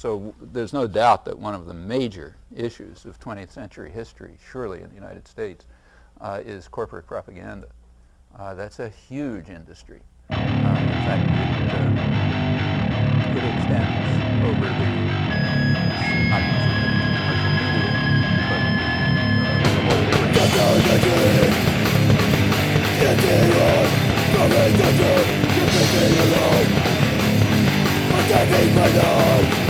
So there's no doubt that one of the major issues of 20th century history, surely in the United States, uh, is corporate propaganda. Uh, that's a huge industry. Uh, in fact, it, uh, it extends over the not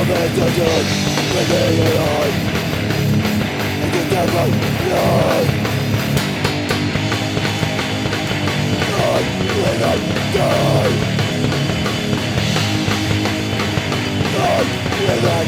abandoned within your heart never will not die will not